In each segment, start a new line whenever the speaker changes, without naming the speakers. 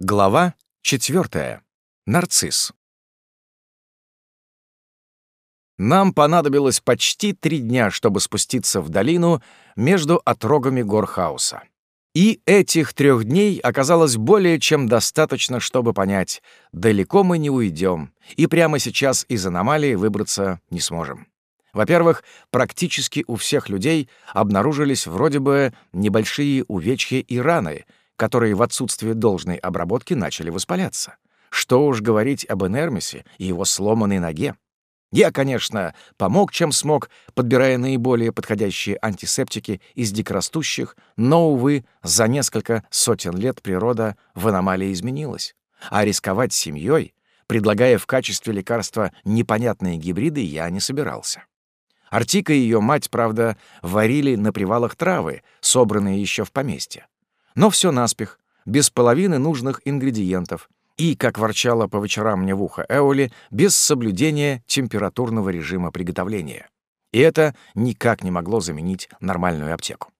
Глава 4. Нарцисс. Нам понадобилось почти три дня, чтобы спуститься в долину между отрогами гор Хаоса. И этих трех дней оказалось более чем достаточно, чтобы понять, далеко мы не уйдем, и прямо сейчас из аномалии выбраться не сможем. Во-первых, практически у всех людей обнаружились вроде бы небольшие увечья и раны — которые в отсутствие должной обработки начали воспаляться. Что уж говорить об Энермисе и его сломанной ноге. Я, конечно, помог, чем смог, подбирая наиболее подходящие антисептики из дикорастущих, но, увы, за несколько сотен лет природа в аномалии изменилась. А рисковать семьей, предлагая в качестве лекарства непонятные гибриды, я не собирался. Артика и ее мать, правда, варили на привалах травы, собранные еще в поместье. Но все наспех, без половины нужных ингредиентов, и, как ворчала по вечерам мне в ухо Эоли, без соблюдения температурного режима приготовления. И это никак не могло заменить нормальную аптеку.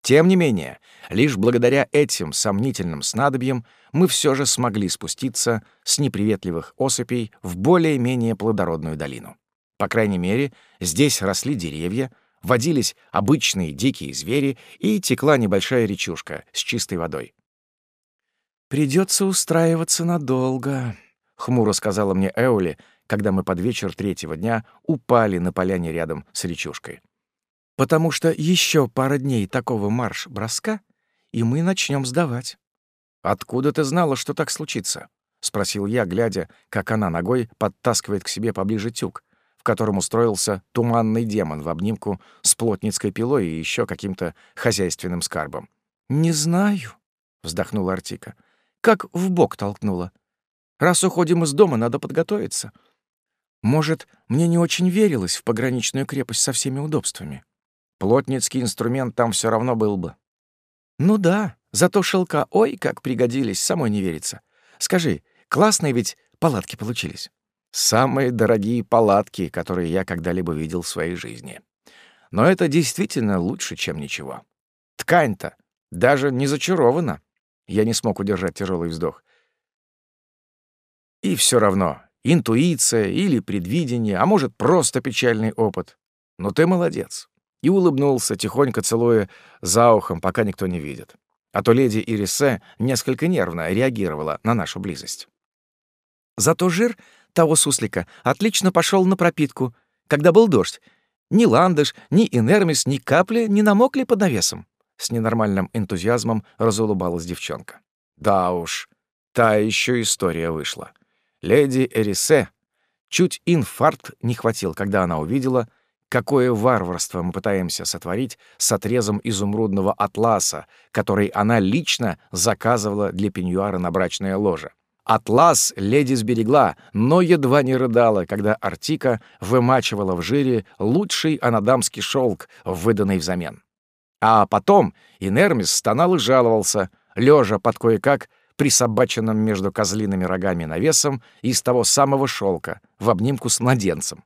Тем не менее, лишь благодаря этим сомнительным снадобьям мы все же смогли спуститься с неприветливых осыпей в более-менее плодородную долину. По крайней мере, здесь росли деревья, водились обычные дикие звери и текла небольшая речушка с чистой водой. «Придется устраиваться надолго», — хмуро сказала мне Эоли, когда мы под вечер третьего дня упали на поляне рядом с речушкой. «Потому что еще пара дней такого марш-броска, и мы начнем сдавать». «Откуда ты знала, что так случится?» — спросил я, глядя, как она ногой подтаскивает к себе поближе тюк, котором устроился туманный демон в обнимку с плотницкой пилой и еще каким-то хозяйственным скарбом. «Не знаю», — вздохнула Артика. «Как в бок толкнула. Раз уходим из дома, надо подготовиться. Может, мне не очень верилось в пограничную крепость со всеми удобствами. Плотницкий инструмент там все равно был бы». «Ну да, зато шелка, ой, как пригодились, самой не верится. Скажи, классные ведь палатки получились?» Самые дорогие палатки, которые я когда-либо видел в своей жизни. Но это действительно лучше, чем ничего. Ткань-то даже не зачарована. Я не смог удержать тяжелый вздох. И все равно, интуиция или предвидение, а может, просто печальный опыт. Но ты молодец. И улыбнулся, тихонько целуя за ухом, пока никто не видит. А то леди Ирисе несколько нервно реагировала на нашу близость. Зато жир того суслика отлично пошел на пропитку, когда был дождь. Ни ландыш, ни инермис, ни капли не намокли под навесом. С ненормальным энтузиазмом разулыбалась девчонка. Да уж, та еще история вышла. Леди Эрисе чуть инфаркт не хватил, когда она увидела, какое варварство мы пытаемся сотворить с отрезом изумрудного атласа, который она лично заказывала для пеньюара на брачное ложе. Атлас леди сберегла, но едва не рыдала, когда Артика вымачивала в жире лучший анадамский шелк, выданный взамен. А потом Инермис стонал и жаловался, лежа под кое-как присобаченным между козлиными рогами навесом из того самого шелка в обнимку с младенцем.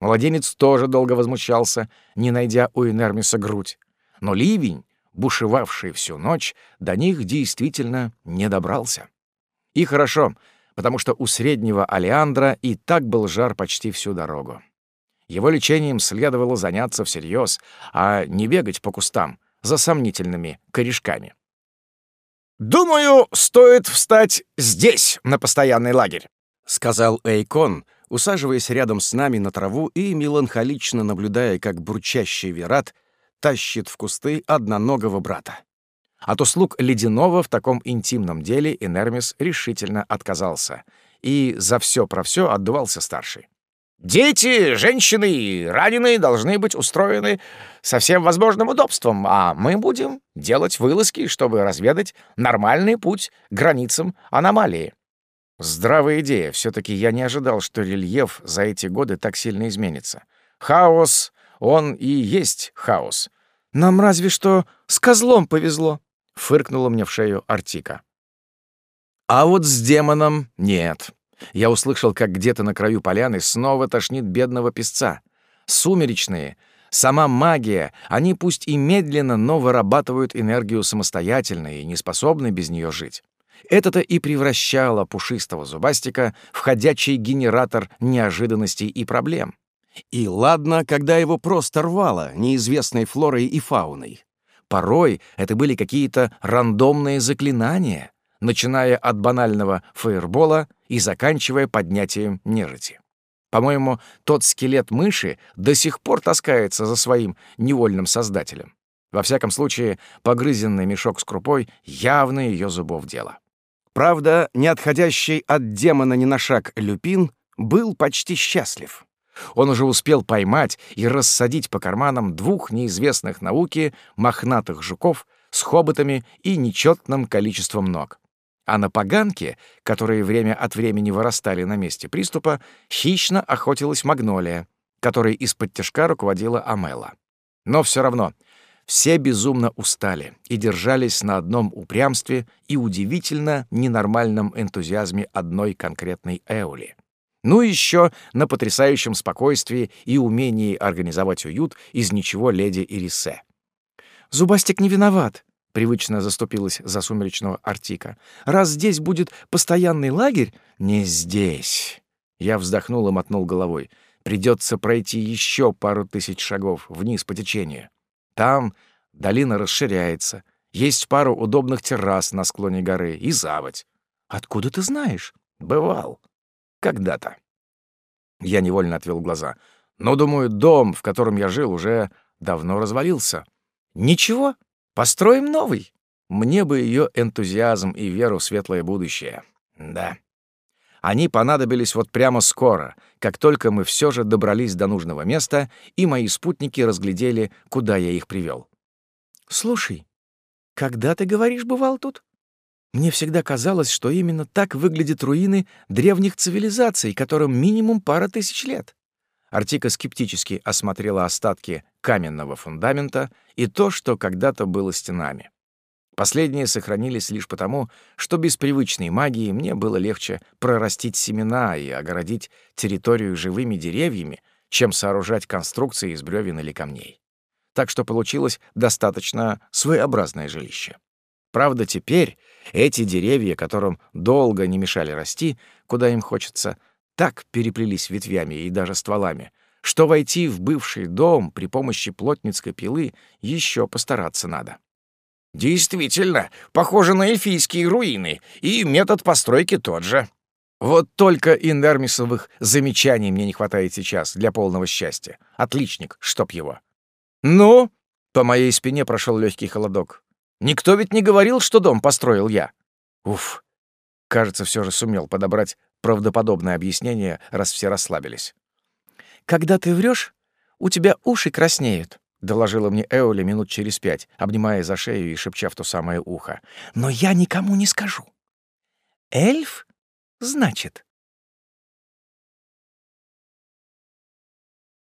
Младенец тоже долго возмущался, не найдя у Инермиса грудь. Но ливень, бушевавший всю ночь, до них действительно не добрался. И хорошо, потому что у среднего Алиандра и так был жар почти всю дорогу. Его лечением следовало заняться всерьез, а не бегать по кустам за сомнительными корешками. «Думаю, стоит встать здесь, на постоянный лагерь», — сказал Эйкон, усаживаясь рядом с нами на траву и меланхолично наблюдая, как бурчащий Верат тащит в кусты одноногого брата. От услуг Ледяного в таком интимном деле Энермис решительно отказался. И за все про все отдувался старший. «Дети, женщины и раненые должны быть устроены со всем возможным удобством, а мы будем делать вылазки, чтобы разведать нормальный путь к границам аномалии». Здравая идея. все таки я не ожидал, что рельеф за эти годы так сильно изменится. Хаос, он и есть хаос. Нам разве что с козлом повезло, — фыркнула мне в шею Артика. А вот с демоном нет. Я услышал, как где-то на краю поляны снова тошнит бедного песца. Сумеречные, сама магия, они пусть и медленно, но вырабатывают энергию самостоятельно и не способны без нее жить. Это-то и превращало пушистого зубастика в ходячий генератор неожиданностей и проблем. И ладно, когда его просто рвало неизвестной флорой и фауной. Порой это были какие-то рандомные заклинания, начиная от банального фаербола и заканчивая поднятием нежити. По-моему, тот скелет мыши до сих пор таскается за своим невольным создателем. Во всяком случае, погрызенный мешок с крупой явно ее зубов дело. Правда, не отходящий от демона ни на шаг Люпин был почти счастлив. Он уже успел поймать и рассадить по карманам двух неизвестных науке мохнатых жуков с хоботами и нечетным количеством ног. А на поганке, которые время от времени вырастали на месте приступа, хищно охотилась Магнолия, которой из-под тяжка руководила Амела. Но все равно все безумно устали и держались на одном упрямстве и удивительно ненормальном энтузиазме одной конкретной Эули. Ну и еще на потрясающем спокойствии и умении организовать уют из ничего леди Ирисе. «Зубастик не виноват», — привычно заступилась за сумеречного Артика. «Раз здесь будет постоянный лагерь...» «Не здесь!» Я вздохнул и мотнул головой. «Придется пройти еще пару тысяч шагов вниз по течению. Там долина расширяется, есть пару удобных террас на склоне горы и заводь». «Откуда ты знаешь?» «Бывал. Когда-то. Я невольно отвел глаза. Но, думаю, дом, в котором я жил, уже давно развалился. Ничего, построим новый. Мне бы ее энтузиазм и веру в светлое будущее. Да. Они понадобились вот прямо скоро, как только мы все же добрались до нужного места, и мои спутники разглядели, куда я их привел. «Слушай, когда, ты говоришь, бывал тут?» Мне всегда казалось, что именно так выглядят руины древних цивилизаций, которым минимум пара тысяч лет. Артика скептически осмотрела остатки каменного фундамента и то, что когда-то было стенами. Последние сохранились лишь потому, что без привычной магии мне было легче прорастить семена и огородить территорию живыми деревьями, чем сооружать конструкции из бревен или камней. Так что получилось достаточно своеобразное жилище. Правда, теперь эти деревья, которым долго не мешали расти, куда им хочется, так переплелись ветвями и даже стволами, что войти в бывший дом при помощи плотницкой пилы еще постараться надо. «Действительно, похоже на эльфийские руины, и метод постройки тот же», вот только инвермисовых замечаний мне не хватает сейчас для полного счастья. Отличник, чтоб его. Ну, по моей спине прошел легкий холодок. Никто ведь не говорил, что дом построил я. Уф. Кажется, все же сумел подобрать правдоподобное объяснение, раз все расслабились. «Когда ты врешь, у тебя уши краснеют», — доложила мне Эоли минут через пять, обнимая за шею и шепча в то самое ухо. «Но я никому не скажу». «Эльф? Значит,